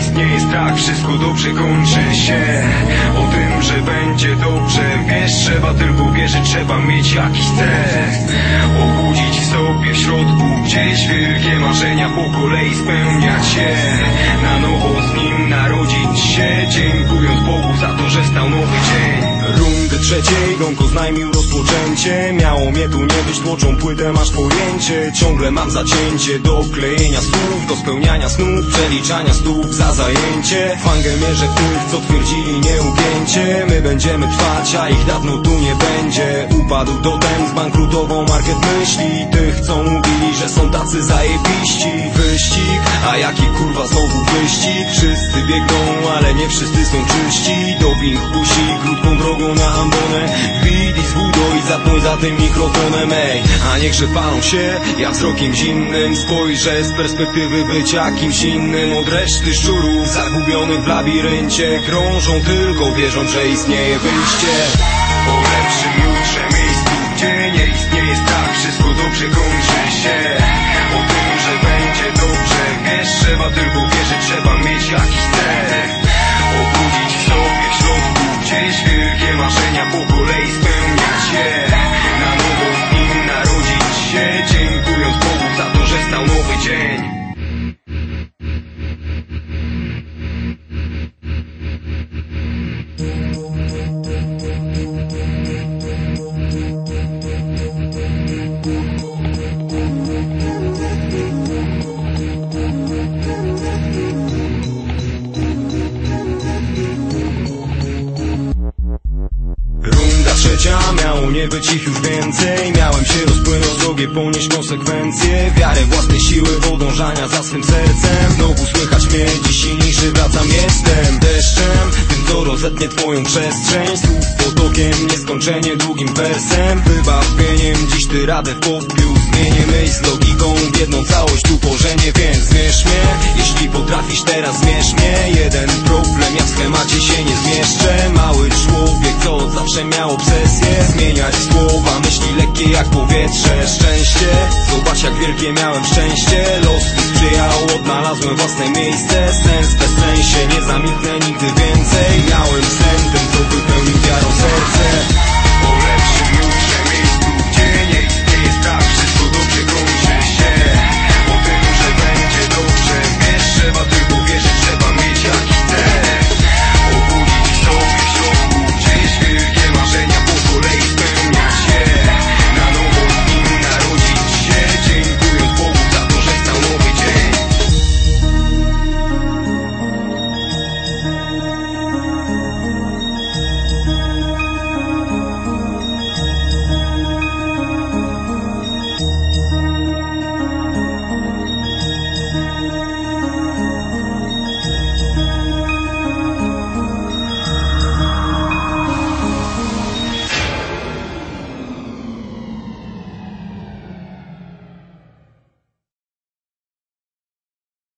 istnieje strach, wszystko dobrze kończy się. O tym, że będzie dobrze Wiesz, trzeba tylko wierzyć, trzeba mieć jakiś cel. Obudzić w sobie w środku gdzieś wielkie marzenia Po kolei spełniać się Na nowo z nim narodzić się Dziękując Bogu za to, że stał nowy trzeciej, gąko znajmił rozpoczęcie. Miało mnie tu nie być, tłoczą płytę, masz pojęcie. Ciągle mam zacięcie do klejenia słów Do spełniania snów, przeliczania stóp za zajęcie. Fangę mierzę tych, co twierdzili nieugięcie. My będziemy trwać, a ich dawno tu nie będzie. Upadł totem, zbankrutował market myśli. Tych, co mówili, że są tacy zajebiści. Wyścig, a jaki kurwa znowu wyścig? Wszyscy biegną, ale nie wszyscy są czyści. Doping kusi, krótką drogą na ambonę. Wbili z budo i zapnął za tym mikrofonem. Ej, a niechże palą się, ja wzrokiem zimnym Spojrzę z perspektywy bycia kimś innym. Od reszty szczurów zagubionych w labiryncie Krążą tylko wierząc, że istnieje wyjście. O lepszym jutrze miejscu, gdzie nie istnieje strach Wszystko dobrze kończy się trzeba tylko wierzyć, trzeba mieć jakiś Trzecia, miało nie być ich już więcej. Miałem się rozpłynąć drogie, ponieść konsekwencje. Wiarę własnej siły, podążania za swym sercem. Znowu słychać mnie, dziś silniejszy wracam Jestem deszczem, tym co rozetnie twoją przestrzeń Słów potokiem, nieskończenie długim wersem. Wybawieniem, dziś ty radę w popiół Zmienię myśl z logiką w jedną całość zawsze miał obsesję Zmieniać słowa, myśli lekkie jak powietrze Szczęście, zobacz jak wielkie miałem szczęście. Los mi sprzyjał, odnalazłem własne miejsce. Sens bez sensie, nie zamilknę nigdy więcej. Miałem sen, ten co wypełnił wiarą